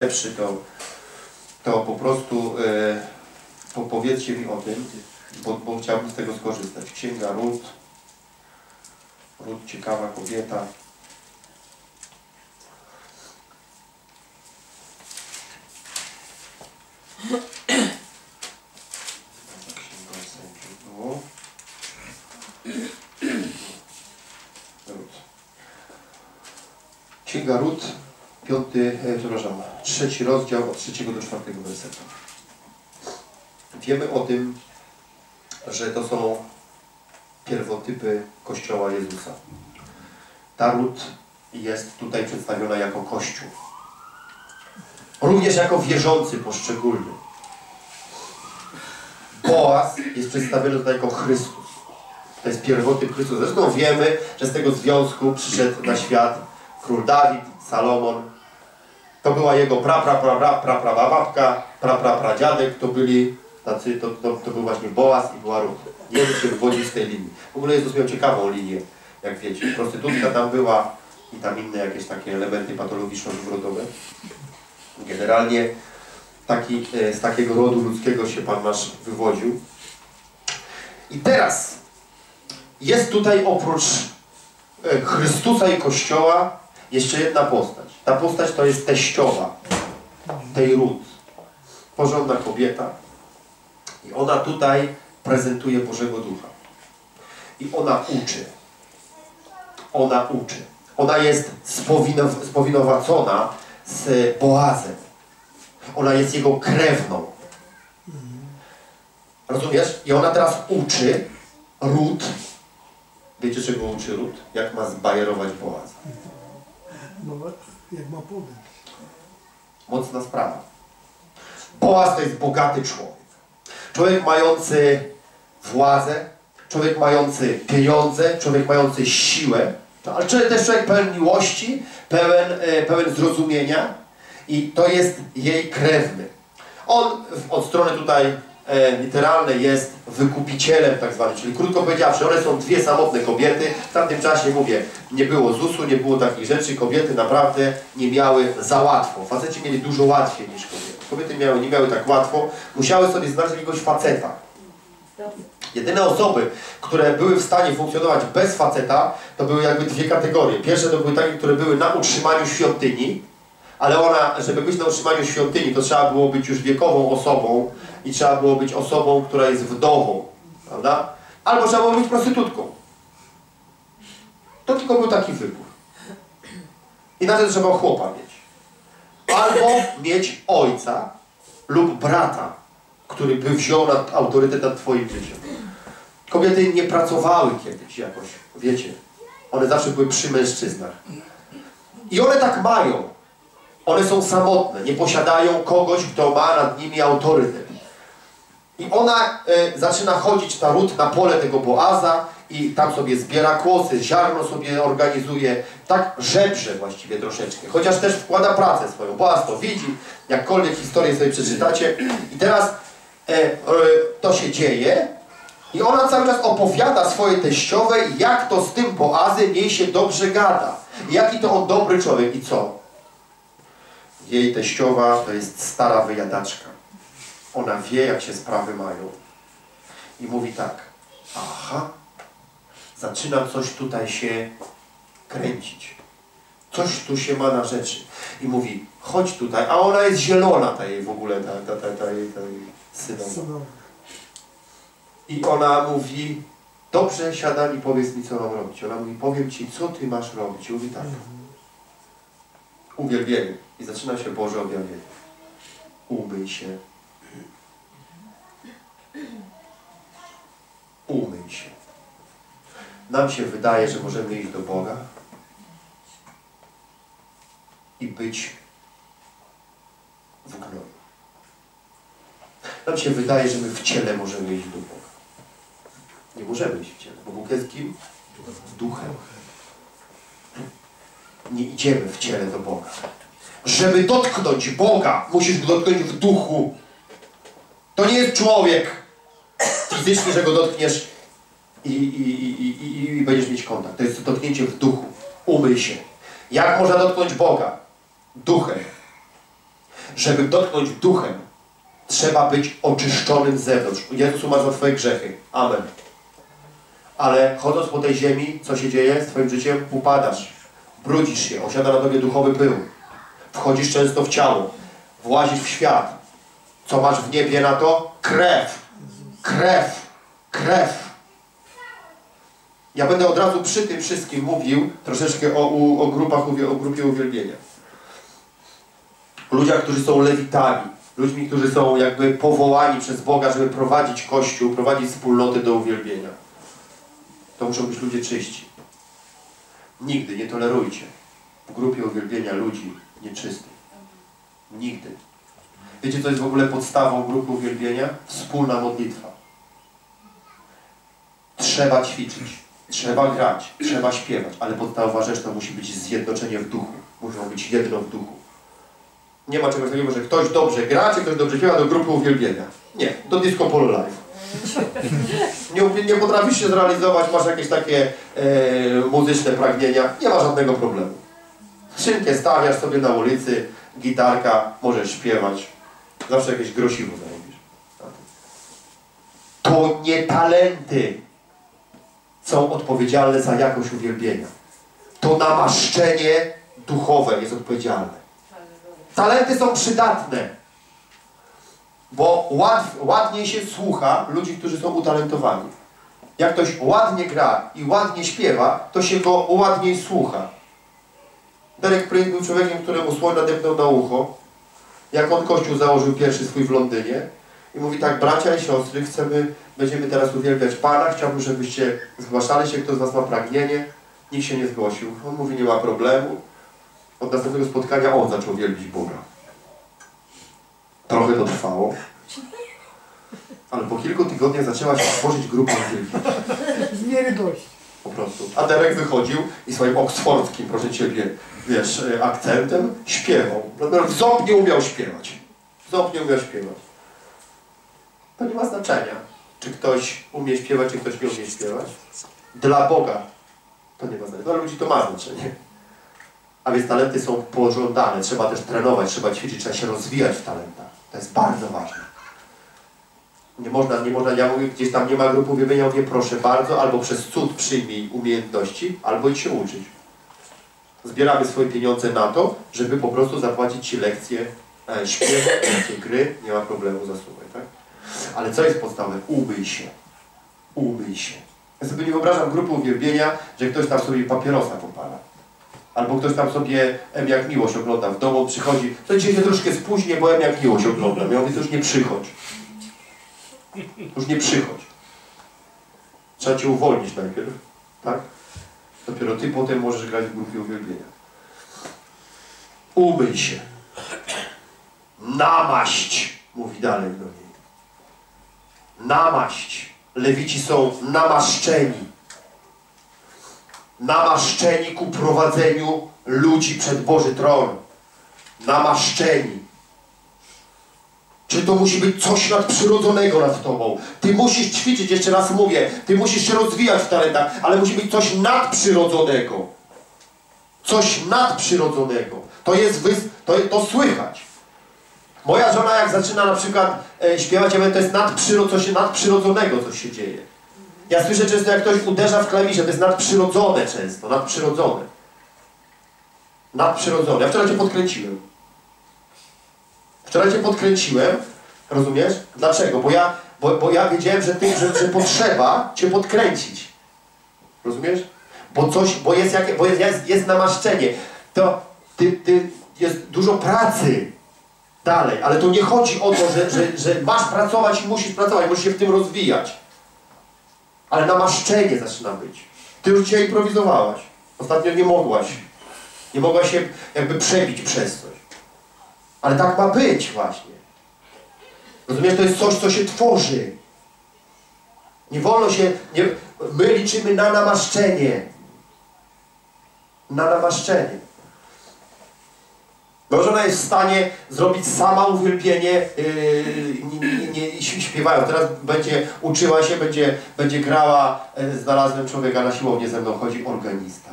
lepszy, to, to po prostu e, po, powiedzcie mi o tym, bo, bo chciałbym z tego skorzystać. Księga Rut, Rut ciekawa kobieta. Księga Sędziów było. Rut. Księga Rut, piąty, e, przepraszam, trzeci rozdział od trzeciego do czwartego wersetu. Wiemy o tym, że to są pierwotypy Kościoła Jezusa. Ta Rut jest tutaj przedstawiona jako Kościół. Również jako wierzący poszczególny. Boaz jest przedstawiony tutaj jako Chrystus. To jest pierwotyp Chrystus. Zresztą wiemy, że z tego związku przyszedł na świat król Dawid, Salomon. To była jego pra, pra, pra, pra, pra, pra babka, pra, pra, pra dziadek. To byli tacy, to, to, to był właśnie Boaz i była Rut. Jezus się wywodzi z tej linii. W ogóle Jezus miał ciekawą linię, jak wiecie. Prostytutka tam była i tam inne jakieś takie elementy patologiczno-wywrotowe. Generalnie taki, e, z takiego rodu ludzkiego się Pan nasz wywodził. I teraz jest tutaj oprócz e, Chrystusa i Kościoła jeszcze jedna postać. Ta postać to jest teściowa tej Rut. Porządna kobieta. I ona tutaj prezentuje Bożego Ducha. I ona uczy. Ona uczy. Ona jest spowinow spowinowacona z Boazem. Ona jest jego krewną. Rozumiesz? I ona teraz uczy Rut. Wiecie czego uczy Rut? Jak ma zbajerować Boaza. No, jak ma podać. Mocna sprawa. Boaz to jest bogaty człowiek. Człowiek mający władzę, człowiek mający pieniądze, człowiek mający siłę, ale też człowiek pełen miłości, pełen, e, pełen zrozumienia i to jest jej krewny. On od strony tutaj e, literalnej jest wykupicielem tak zwanym, czyli krótko powiedziawszy, one są dwie samotne kobiety. W tamtym czasie, mówię, nie było ZUS-u, nie było takich rzeczy, kobiety naprawdę nie miały za łatwo. Faceci mieli dużo łatwiej niż kobiety. Kobiety miały, nie miały tak łatwo, musiały sobie znaleźć jakiegoś faceta. Jedyne osoby, które były w stanie funkcjonować bez faceta, to były jakby dwie kategorie. Pierwsze to były takie, które były na utrzymaniu świątyni, ale ona, żeby być na utrzymaniu świątyni, to trzeba było być już wiekową osobą i trzeba było być osobą, która jest wdową, prawda? Albo trzeba było być prostytutką. To tylko był taki wybór. I na to trzeba chłopa mieć. Albo mieć ojca lub brata, który by wziął nad autorytet nad twoim życiem. Kobiety nie pracowały kiedyś jakoś, wiecie. One zawsze były przy mężczyznach. I one tak mają. One są samotne, nie posiadają kogoś, kto ma nad nimi autorytet. I ona e, zaczyna chodzić, ta Rut, na pole tego Boaza i tam sobie zbiera kłosy, ziarno sobie organizuje, tak żebrze właściwie troszeczkę, chociaż też wkłada pracę swoją. Boaz to widzi, jakkolwiek historię sobie przeczytacie. I teraz e, e, to się dzieje i ona cały czas opowiada swojej teściowej, jak to z tym Boazem jej się dobrze gada. Jaki to on dobry człowiek i co? Jej teściowa to jest stara wyjadaczka. Ona wie, jak się sprawy mają. I mówi tak, aha, zaczyna coś tutaj się kręcić. Coś tu się ma na rzeczy. I mówi, chodź tutaj, a ona jest zielona, ta jej w ogóle, ta, ta, ta, ta, jej, ta jej synowa. I ona mówi, dobrze siadam i powiedz mi, co mam robić. Ona mówi, powiem Ci, co Ty masz robić. I mówi tak, uwielbienie. I zaczyna się Boże objawienie. Umyj się. Umyj się. Nam się wydaje, że możemy iść do Boga i być w gnoju. Nam się wydaje, że my w ciele możemy iść do Boga. Nie możemy iść w ciele, bo Bóg jest kim? Duchem. Nie idziemy w ciele do Boga. Żeby dotknąć Boga, musisz go dotknąć w duchu. To nie jest człowiek fizyczny, że go dotkniesz i, i, i, i, i będziesz mieć kontakt. To jest dotknięcie w duchu. Umyj się. Jak można dotknąć Boga? Duchem. Żeby dotknąć duchem, trzeba być oczyszczonym z zewnątrz. Jezus umarł za Twoje grzechy. Amen. Ale chodząc po tej ziemi, co się dzieje z Twoim życiem? Upadasz, brudzisz się, osiada na Tobie duchowy pył. Wchodzisz często w ciało, włazisz w świat. Co masz w niebie na to? Krew. Krew. Krew. Ja będę od razu przy tym wszystkim mówił troszeczkę o, o, grupach, o grupie uwielbienia. Ludziach, którzy są lewitami, ludźmi, którzy są jakby powołani przez Boga, żeby prowadzić Kościół, prowadzić wspólnoty do uwielbienia. To muszą być ludzie czyści. Nigdy nie tolerujcie w grupie uwielbienia ludzi nieczystych. Nigdy. Wiecie, co jest w ogóle podstawą grupy uwielbienia? Wspólna modlitwa. Trzeba ćwiczyć, trzeba grać, trzeba śpiewać, ale podstawowa rzecz to musi być zjednoczenie w duchu. Muszą być jedno w duchu. Nie ma czegoś takiego, że ktoś dobrze gra, czy ktoś dobrze śpiewa do grupy uwielbienia. Nie, do disco polo live. Nie, nie potrafisz się zrealizować, masz jakieś takie e, muzyczne pragnienia, nie ma żadnego problemu. Skrzynkę stawiasz sobie na ulicy, gitarka, możesz śpiewać. Zawsze jakieś grosiwo zarobisz. To nie talenty są odpowiedzialne za jakość uwielbienia. To namaszczenie duchowe jest odpowiedzialne. Talenty są przydatne, bo ład, ładniej się słucha ludzi, którzy są utalentowani. Jak ktoś ładnie gra i ładnie śpiewa, to się go ładniej słucha. Derek Prince był człowiekiem, któremu słoń nadepnął na ucho, jak on kościół założył pierwszy swój w Londynie. I mówi tak, bracia i siostry, chcemy, będziemy teraz uwielbiać Pana, chciałbym, żebyście zgłaszali się, kto z Was ma pragnienie. Nikt się nie zgłosił. On mówi, nie ma problemu. Od następnego spotkania on zaczął wielbić Boga. Trochę to trwało. Ale po kilku tygodniach zaczęła się tworzyć grupa uwielbienia. Z miary dość. Po prostu. A Derek wychodził i swoim oksfordzkim, proszę Ciebie, wiesz, e, akcentem śpiewał. W ząb nie umiał śpiewać. Ząb nie umiał śpiewać. To nie ma znaczenia, czy ktoś umie śpiewać, czy ktoś nie umie śpiewać. Dla Boga to nie ma znaczenia. Dla ludzi to ma znaczenie. A więc talenty są pożądane. Trzeba też trenować, trzeba ćwiczyć, trzeba się rozwijać w talentach. To jest bardzo ważne. Nie można, nie można, ja mówię, gdzieś tam nie ma grupy uwielbienia, mówię, proszę bardzo, albo przez cud przyjmij umiejętności, albo idź się uczyć. Zbieramy swoje pieniądze na to, żeby po prostu zapłacić Ci lekcję e, śpiewu, lekcję gry, nie ma problemu, zasuwaj, tak? Ale co jest podstawowe? Umyj się. Umyj się. Ja sobie nie wyobrażam grupy uwielbienia, że ktoś tam sobie papierosa popala. Albo ktoś tam sobie M jak miłość ogląda w domu, przychodzi, to dzisiaj się troszkę spóźnię, bo M jak miłość oglądam. Ja mówię, to już nie przychodź. Już nie przychodź. Trzeba Cię uwolnić najpierw, tak? Dopiero Ty potem możesz grać w grupie uwielbienia. Umyj się. Namaść, mówi dalej do niej. Namaść. Lewici są namaszczeni. Namaszczeni ku prowadzeniu ludzi przed Boży Tron. Namaszczeni. Czy to musi być coś nadprzyrodzonego nad Tobą? Ty musisz ćwiczyć, jeszcze raz mówię, Ty musisz się rozwijać w talentach, ale musi być coś nadprzyrodzonego. Coś nadprzyrodzonego. To jest, wys... to, to słychać. Moja żona jak zaczyna na przykład e, śpiewać, ja mówię, to jest nadprzyrod... coś nadprzyrodzonego, co się dzieje. Ja słyszę często, jak ktoś uderza w klawisze, to jest nadprzyrodzone często, nadprzyrodzone. Nadprzyrodzone. Ja wczoraj Cię podkręciłem. Wczoraj Cię podkręciłem, rozumiesz? Dlaczego? Bo ja, bo, bo ja wiedziałem, że, ty, że, że potrzeba Cię podkręcić. Rozumiesz? Bo coś, bo jest, jakie, bo jest, jest, jest namaszczenie. To ty, ty, jest dużo pracy dalej, ale to nie chodzi o to, że, że, że masz pracować i musisz pracować, musisz się w tym rozwijać. Ale namaszczenie zaczyna być. Ty już dzisiaj improwizowałaś. Ostatnio nie mogłaś. Nie mogłaś się jakby przebić przez coś. Ale tak ma być właśnie. Rozumiesz, to jest coś, co się tworzy. Nie wolno się, nie, my liczymy na namaszczenie. Na namaszczenie. Może ona jest w stanie zrobić sama uwielbienie, yy, nie, nie, śpiewają. Teraz będzie uczyła się, będzie, będzie grała. Yy, znalazłem człowieka na siłownię, ze mną chodzi organista.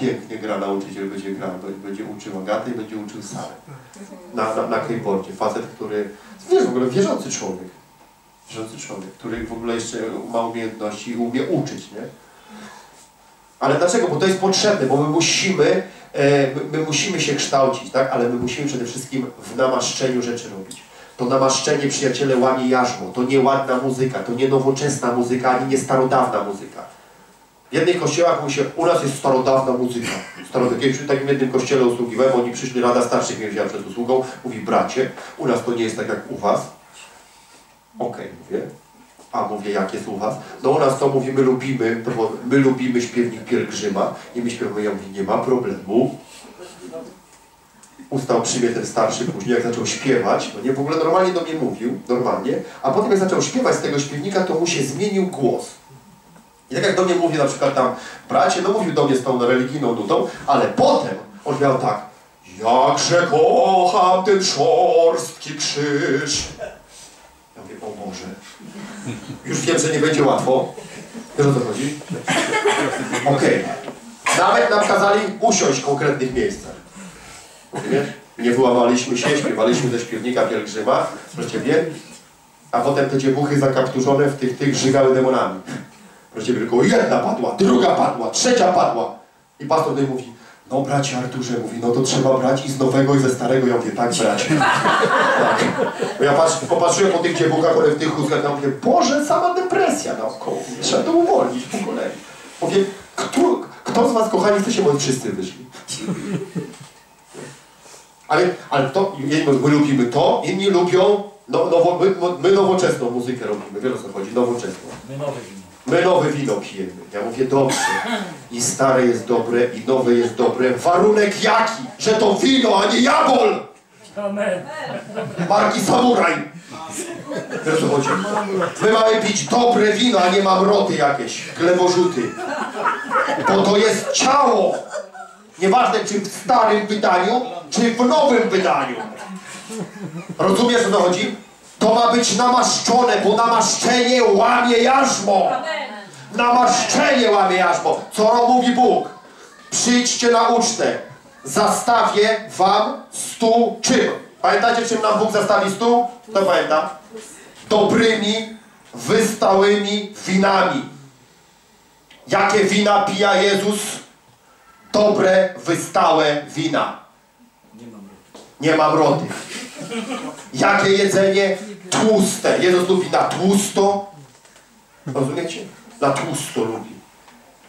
Pięknie gra nauczyciel, będzie grał, będzie uczył Agatę i będzie uczył Sarę. Na, na, na keyboardzie. Facet, który, wiesz, w ogóle wierzący człowiek. Wierzący człowiek, który w ogóle jeszcze ma umiejętności i umie uczyć, nie? Ale dlaczego? Bo to jest potrzebne, bo my musimy, e, my, my musimy się kształcić, tak? Ale my musimy przede wszystkim w namaszczeniu rzeczy robić. To namaszczenie, przyjaciele, łamie jarzmo. To nie ładna muzyka, to nie nowoczesna muzyka, ani nie starodawna muzyka. Jednych kościołach mówi się, u nas jest starodawna muzyka. Starodawna. W takim jednym kościele usługiwałem, oni przyszli, Rada Starszych mnie wzięła przed usługą. Mówi, bracie, u nas to nie jest tak jak u was. Okej, mówię. A mówię, jak jest u was? No u nas to mówi, my lubimy, my lubimy śpiewnik pielgrzyma i my śpiewamy, ja mówię, nie ma problemu. Ustał przy mnie ten starszy później, jak zaczął śpiewać, no nie, w ogóle normalnie do mnie mówił, normalnie, a potem jak zaczął śpiewać z tego śpiewnika, to mu się zmienił głos. I tak jak do mnie mówi na przykład tam, bracie, no mówił do mnie z tą religijną nudą, ale potem on tak, jakże kocham ten szorstki krzyż. Ja mówię, o Boże, już wiem, że nie będzie łatwo. Wiesz o co chodzi? Okej. Nawet nam kazali usiąść w konkretnych miejscach. Nie wyłamaliśmy się, śpiewaliśmy ze śpiewnika pielgrzyma, proszę Ciebie, a potem te dziewuchy zakapturzone w tych, tych żygały demonami. Proszę Ciebie, tylko jedna padła, druga padła, trzecia padła. I pastor tutaj mówi, no bracie Arturze, mówi, no to trzeba brać i z nowego i ze starego. Ja mówię, tak bracie. tak. Bo ja patrz, popatrzyłem po tych dziewuchach, one w tych chustkach, ja mówię, Boże, sama depresja naokoło. Trzeba to uwolnić po kolei. Mówię, kto, kto z Was, kochani, chce się modlić? Wszyscy wyszli. Ale, ale to, jedni my lubimy to, inni lubią, no, nowo, my, my nowoczesną muzykę robimy, wiele o co chodzi, nowoczesną. My nowe. My nowe wino pijemy. Ja mówię, dobrze. I stare jest dobre, i nowe jest dobre. Warunek jaki? Że to wino, a nie jabol! Amen. Marki Samuraj. Wiesz o chodzi? My mamy pić dobre wino, a nie mamroty jakieś, glebożuty. Bo to jest ciało. Nieważne, czy w starym wydaniu, czy w nowym wydaniu. Rozumiesz o co chodzi? To ma być namaszczone, bo namaszczenie łamie jarzmo. Namaszczenie łamie jarzmo. Co mówi Bóg? Przyjdźcie na ucztę. Zastawię wam stół czym? Pamiętacie, czym nam Bóg zastawi stół? Kto pamięta? Dobrymi, wystałymi winami. Jakie wina pija Jezus? Dobre, wystałe wina. Nie mam Nie ma mrody. Jakie jedzenie? Tłuste. Jezus lubi na tłusto. Rozumiecie? Na tłusto lubi.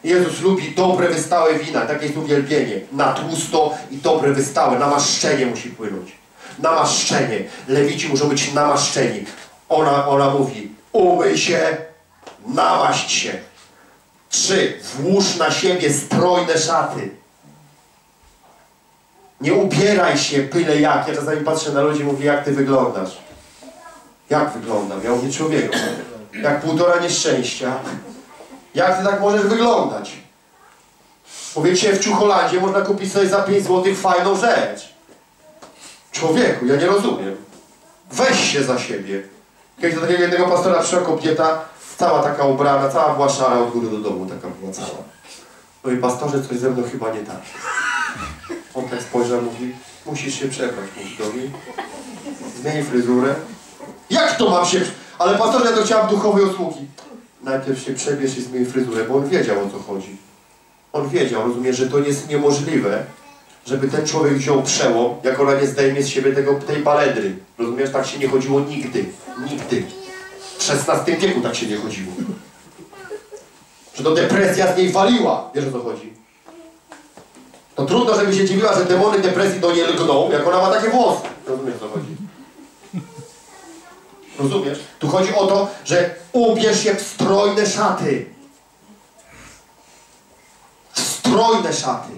Jezus lubi dobre, wystałe wina. Takie jest uwielbienie. Na tłusto i dobre, wystałe. Namaszczenie musi płynąć. Namaszczenie. Lewici muszą być namaszczeni. Ona, ona mówi, umyj się, namaść się. Trzy, włóż na siebie strojne szaty. Nie ubieraj się byle jak. Ja czasami patrzę na ludzi i mówię, jak ty wyglądasz. Jak wyglądam? Ja mówię, człowieku, jak półtora nieszczęścia. Jak ty tak możesz wyglądać? Mówię, dzisiaj w Ciucholandzie można kupić sobie za 5 zł fajną rzecz. Człowieku, ja nie rozumiem. Weź się za siebie. Kiedyś do takiego jednego pastora przyszła kobieta, cała taka ubrana, cała była szara od góry do domu, taka była cała. No i pastorze, coś ze mną chyba nie tak. On tak spojrzał, mówi, musisz się przebrać, mówi do niej. Fryzurę. Jak to mam się... Ale pastorze, ja to chciałam duchowej usługi. Najpierw się przebierz i zmień fryzurę, bo on wiedział o co chodzi. On wiedział, rozumie, że to jest niemożliwe, żeby ten człowiek wziął przełom, jak ona nie zdejmie z siebie tego, tej baledry. Rozumiesz, tak się nie chodziło nigdy. Nigdy. W XVI wieku tak się nie chodziło. Że to depresja z niej waliła. Wiesz o co chodzi? To trudno, żeby się dziwiła, że demony depresji do niej lgną, jak ona ma takie włosy. Rozumiesz o co chodzi? Rozumiesz? Tu chodzi o to, że ubierz się w strojne szaty. W strojne szaty.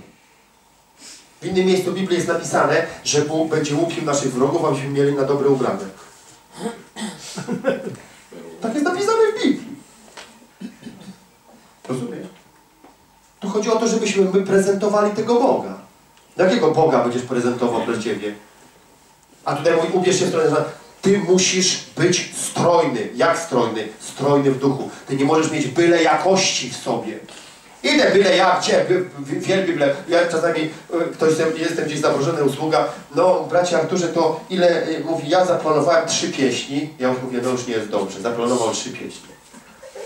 W innym miejscu Biblii jest napisane, że Bóg będzie łupił naszych wrogów, abyśmy mieli na dobre ubranie. Tak jest napisane w Biblii. Rozumiesz? Chodzi o to, żebyśmy my prezentowali tego Boga. Jakiego Boga będziesz prezentował dla Ciebie? A tutaj mówi, ubierz się w stronę. Ty musisz być strojny. Jak strojny? Strojny w duchu. Ty nie możesz mieć byle jakości w sobie. Idę byle jak, gdzie, wy- wy- wielbi byle. Ja czasami, y, ktoś, jestem gdzieś zaproszony, usługa, no bracie Arturze, to ile, y, mówi, ja zaplanowałem trzy pieśni. Ja już mówię, no już nie jest dobrze, zaplanował trzy pieśni.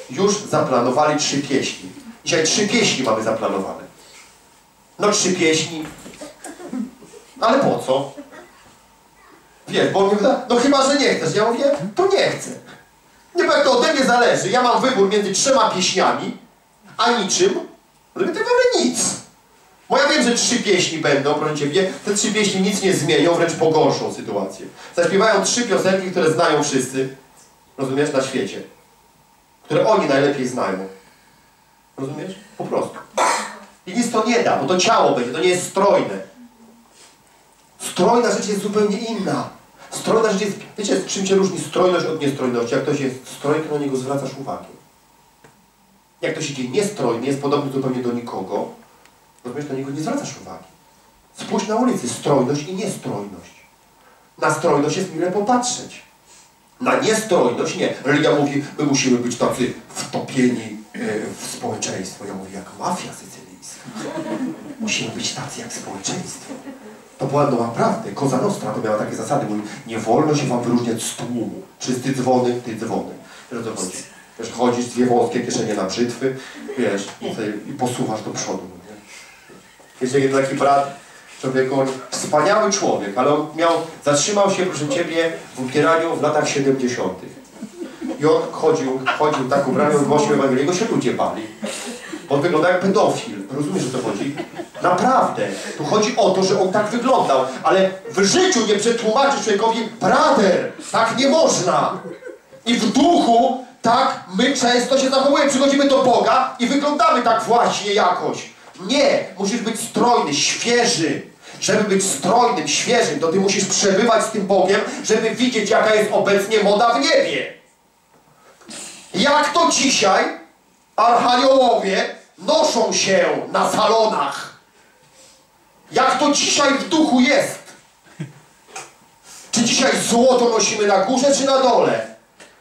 Już zaplanowali trzy pieśni. Dzisiaj trzy pieśni mamy zaplanowane. No trzy pieśni. Ale po co? Wiesz, bo mnie wyda, no chyba, że nie chcesz. Ja mówię, to nie chcę. Nie, bo jak to ode mnie zależy, ja mam wybór między trzema pieśniami, a niczym, robię tak naprawdę nic. Bo ja wiem, że trzy pieśni będą, proszę Ciebie, te trzy pieśni nic nie zmienią, wręcz pogorszą sytuację. Zaśpiewają trzy piosenki, które znają wszyscy, rozumiesz, na świecie. Które oni najlepiej znają. Rozumiesz? Po prostu. I nic to nie da, bo to ciało będzie, to nie jest strojne. Strojna rzecz jest zupełnie inna. Strojna rzecz jest... Wiecie, czym się różni strojność od niestrojności? Jak ktoś jest strojny, to na niego zwracasz uwagę. Jak ktoś idzie niestrojny, jest podobny zupełnie do nikogo, rozumiesz, na niego nie zwracasz uwagi. Spójrz na ulicy, strojność i niestrojność. Na strojność jest mile popatrzeć. Na niestrojność nie. Religia mówi, my musimy być tacy wtopieni w społeczeństwo. Ja mówię, jak mafia sycylijska. Musimy być tacy jak społeczeństwo. To była no naprawdę, Koza Nostra to miała takie zasady, mówi, nie wolno się wam wyróżniać z tłumu. Wszyscy dzwony, ty dzwony. Wiesz chodzi? Wiesz, chodzisz, dwie wąskie kieszenie na brzytwy, wiesz, i, i posuwasz do przodu. Nie? Jest jeden taki brat, człowiek, on wspaniały człowiek, ale on miał, zatrzymał się, proszę Ciebie, w upieraniu w latach 70. I on chodził, chodził tak ubrany, głosił Ewangelię, jego się ludzie bali. On wygląda jak pedofil. Rozumiesz, o co chodzi? Naprawdę. Tu chodzi o to, że on tak wyglądał, ale w życiu nie przetłumaczysz człowiekowi, brater, tak nie można. I w duchu, tak, my często się zachowujemy. Przychodzimy do Boga i wyglądamy tak właśnie jakoś. Nie, musisz być strojny, świeży. Żeby być strojnym, świeżym, to ty musisz przebywać z tym Bogiem, żeby widzieć, jaka jest obecnie moda w niebie. Jak to dzisiaj archaniołowie noszą się na salonach? Jak to dzisiaj w duchu jest? Czy dzisiaj złoto nosimy na górze, czy na dole?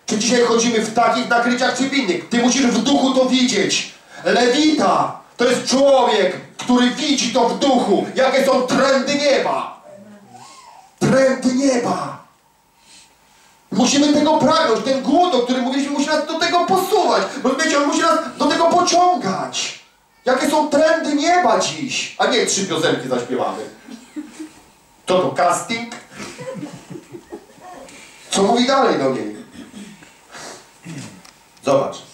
Czy dzisiaj chodzimy w takich nakryciach, czy w innych? Ty musisz w duchu to widzieć. Lewita to jest człowiek, który widzi to w duchu, jakie są trendy nieba. Trendy nieba. Musimy tego pragnąć. Ten głód, o którym mówiliśmy, musi nas do tego posuwać. Rozumiecie, on musi nas do tego pociągać. Jakie są trendy nieba dziś, a nie trzy piosenki zaśpiewamy. To to casting? Co mówi dalej do niej? Zobacz.